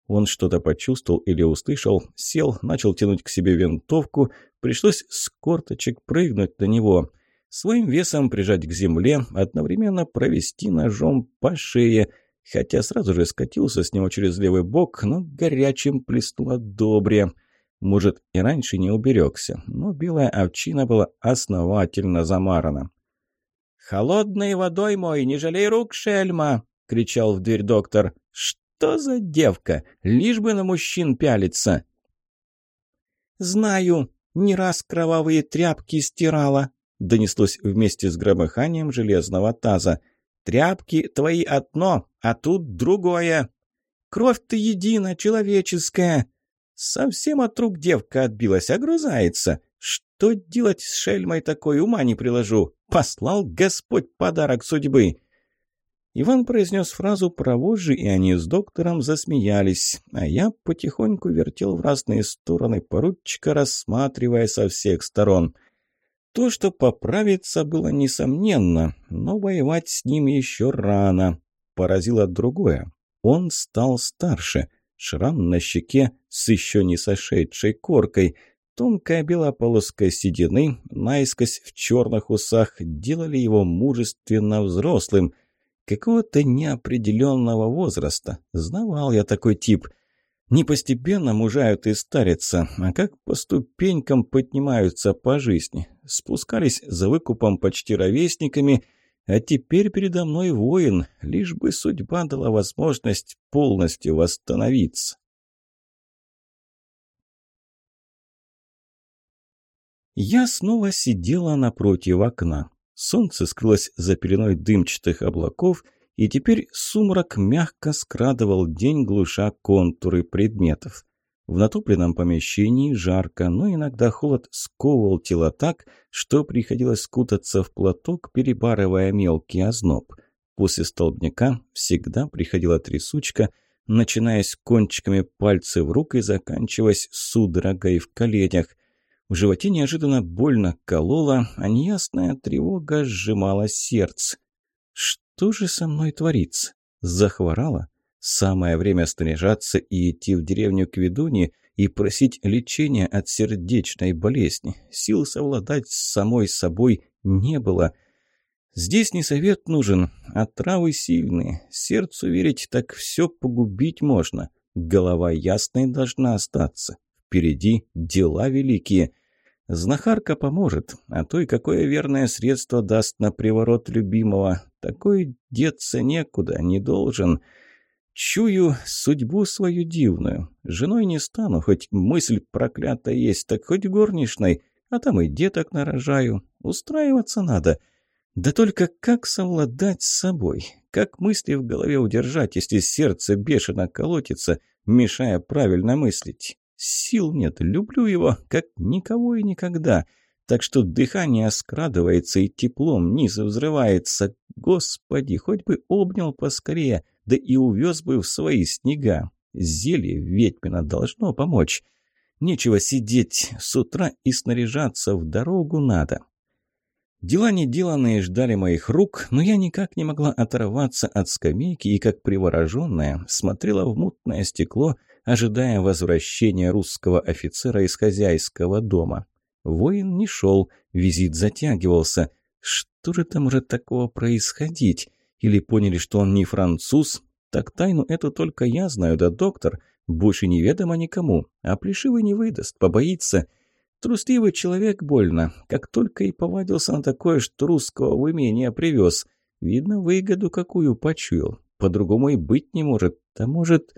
Speaker 1: Он что-то почувствовал или услышал, сел, начал тянуть к себе винтовку, пришлось с корточек прыгнуть на него. Своим весом прижать к земле, одновременно провести ножом по шее, хотя сразу же скатился с него через левый бок, но горячим плеснуло добре. Может, и раньше не уберегся, но белая овчина была основательно замарана. «Холодной водой мой, не жалей рук, шельма!» — кричал в дверь доктор. «Что за девка? Лишь бы на мужчин пялиться!»
Speaker 2: «Знаю, не раз кровавые тряпки стирала», — донеслось вместе с громыханием железного таза. «Тряпки твои одно, а тут другое. Кровь-то едина, человеческая. Совсем от рук девка отбилась, огрызается. Что делать с шельмой такой, ума не приложу. Послал Господь подарок судьбы. Иван произнес фразу про вожжи, и они с доктором засмеялись, а я потихоньку вертел в разные стороны поручика, рассматривая со всех сторон. То, что поправиться, было несомненно, но воевать с ним еще рано. Поразило другое. Он стал старше. Шрам на щеке с еще не сошедшей коркой – Тонкая белая полоска седины, наискось в черных усах, делали его мужественно взрослым. Какого-то неопределенного возраста. Знавал я такой тип. Не постепенно мужают и старятся, а как по ступенькам поднимаются по жизни. Спускались за выкупом почти ровесниками, а теперь передо мной воин, лишь бы судьба дала возможность полностью восстановиться. Я снова сидела напротив окна. Солнце скрылось за пеленой дымчатых облаков, и теперь сумрак мягко скрадывал день, глуша контуры предметов. В натопленном помещении жарко, но иногда холод сковывал тело так, что приходилось скутаться в платок, перебарывая мелкий озноб. После столбняка всегда приходила трясучка, начиная с кончиками пальцев рук и заканчиваясь судорогой в коленях. В животе неожиданно больно кололо, а неясная тревога сжимала сердце. Что же со мной творится? Захворала? Самое время снаряжаться и идти в деревню к ведуне и просить лечения от сердечной болезни. Сил совладать с самой собой не было. Здесь не совет нужен, а травы сильные. Сердцу верить так все погубить можно. Голова ясной должна остаться. Впереди дела великие. Знахарка поможет, а то и какое верное средство даст на приворот любимого. Такой деться некуда, не должен. Чую судьбу свою дивную. Женой не стану, хоть мысль проклятая есть, так хоть горничной, а там и деток нарожаю. Устраиваться надо. Да только как совладать с собой? Как мысли в голове удержать, если сердце бешено колотится, мешая правильно мыслить? Сил нет, люблю его, как никого и никогда. Так что дыхание скрадывается и теплом низ взрывается. Господи, хоть бы обнял поскорее, да и увез бы в свои снега.
Speaker 1: Зелье ведьмина должно помочь. Нечего сидеть с утра и снаряжаться в дорогу надо. Дела неделанные ждали моих рук, но я никак не могла оторваться от скамейки и, как привороженная, смотрела в мутное стекло, ожидая возвращения русского офицера из хозяйского дома. Воин не шел, визит затягивался. Что же там может такого происходить? Или поняли, что он не француз? Так тайну эту только я знаю, да доктор. Больше неведомо никому. А плешивый не выдаст, побоится – Трусливый человек больно. Как только и повадился на такое, что русского в имение привез. Видно, выгоду какую почуял. По-другому и быть не может. А может...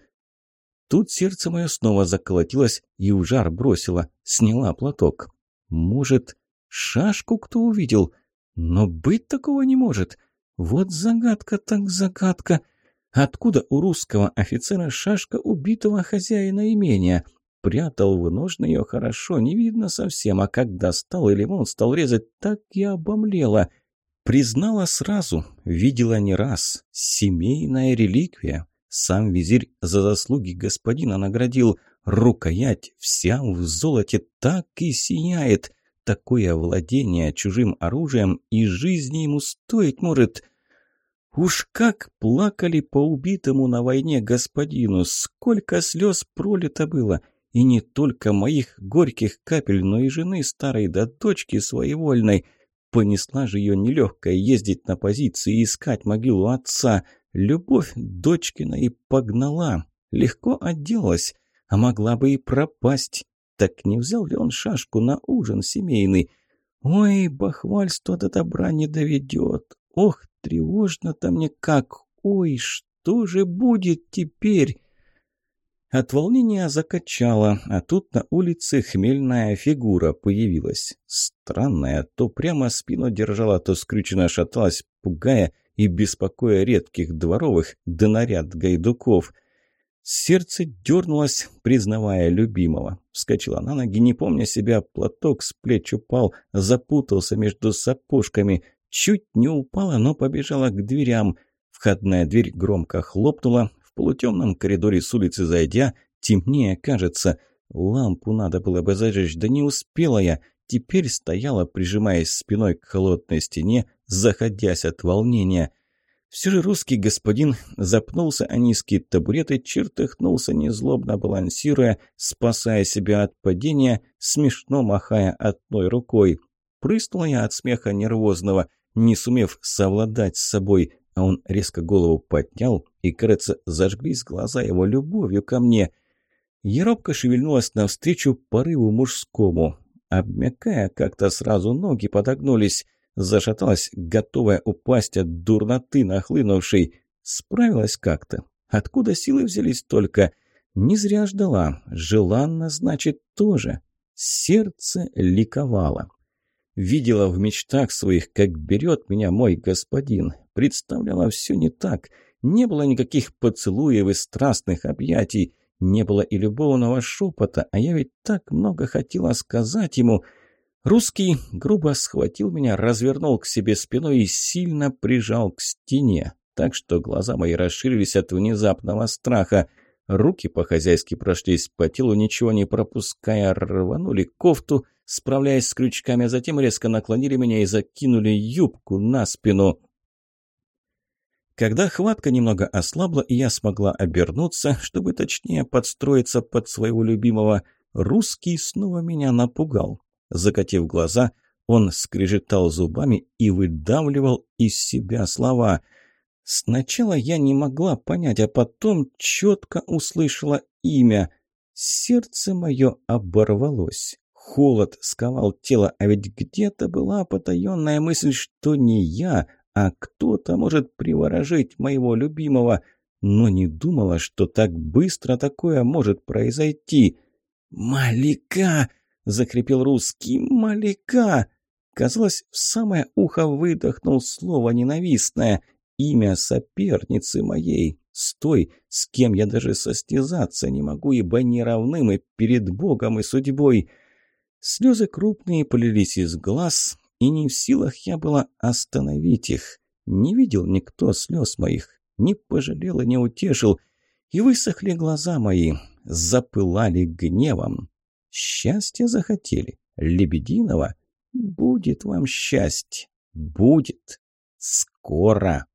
Speaker 1: Тут сердце мое снова заколотилось и в жар бросило. Сняла платок. Может, шашку кто увидел? Но быть такого не может. Вот загадка так загадка. Откуда у русского офицера шашка убитого хозяина имения? Прятал в ножны ее хорошо, не видно совсем, а как достал и лимон стал резать, так и обомлела. Признала сразу, видела не раз. Семейная реликвия. Сам визирь за заслуги господина наградил. Рукоять вся в золоте так и сияет. Такое владение чужим оружием и жизни ему стоить может. Уж как плакали по убитому на войне господину, сколько слез пролито было. И не только моих горьких капель, но и жены старой да дочки своевольной. Понесла же ее нелегкая ездить на позиции и искать могилу отца. Любовь дочкина и погнала. Легко отделалась, а могла бы и пропасть. Так не взял ли он шашку на ужин семейный? Ой, бахвальство до добра не доведет. Ох, тревожно-то мне как. Ой, что же будет теперь? От волнения закачала, а тут на улице хмельная фигура появилась. Странная, то прямо спину держала, то скрюченно шаталась, пугая и беспокоя редких дворовых, да наряд гайдуков. Сердце дернулось, признавая любимого. Вскочила на ноги, не помня себя, платок с плеч упал, запутался между сапожками. Чуть не упала, но побежала к дверям. Входная дверь громко хлопнула, в полутемном коридоре с улицы зайдя, темнее кажется. Лампу надо было бы зажечь, да не успела я. Теперь стояла, прижимаясь спиной к холодной стене, заходясь от волнения. Все же русский господин запнулся о низкие табуреты, чертыхнулся, незлобно балансируя, спасая себя от падения, смешно махая одной рукой. Прыснула я от смеха нервозного, не сумев совладать с собой а он резко голову поднял, и, кажется, зажглись глаза его любовью ко мне. Еробка шевельнулась навстречу порыву мужскому. Обмякая, как-то сразу ноги подогнулись. Зашаталась, готовая упасть от дурноты нахлынувшей. Справилась как-то. Откуда силы взялись только? Не зря ждала. Желанно, значит, тоже. Сердце ликовало. Видела в мечтах своих, как берет меня мой господин представляла все не так. Не было никаких поцелуев и страстных объятий, не было и любовного шепота, а я ведь так много хотела сказать ему. Русский грубо схватил меня, развернул к себе спиной и сильно прижал к стене, так что глаза мои расширились от внезапного страха. Руки по-хозяйски прошлись по телу, ничего не пропуская, рванули кофту, справляясь с крючками, а затем резко наклонили меня и закинули юбку на спину. Когда хватка немного ослабла, и я смогла обернуться, чтобы точнее подстроиться под своего любимого, русский снова меня напугал. Закатив глаза, он скрежетал зубами и выдавливал из себя слова. Сначала я не могла понять, а потом четко услышала имя. Сердце мое оборвалось. Холод сковал тело, а ведь где-то была потаенная мысль, что не я, а кто-то может приворожить моего любимого, но не думала, что так быстро такое может произойти. «Малика!» — закрепил русский. «Малика!» Казалось, в самое ухо выдохнул слово ненавистное. Имя соперницы моей. С той, с кем я даже состязаться не могу, ибо не равны мы перед Богом и судьбой. Слезы крупные полились из глаз, и не в силах я была остановить их. Не видел никто слез моих, не пожалел и не утешил, и высохли глаза мои, запылали гневом. Счастье захотели, лебединого, будет вам счастье, будет, скоро.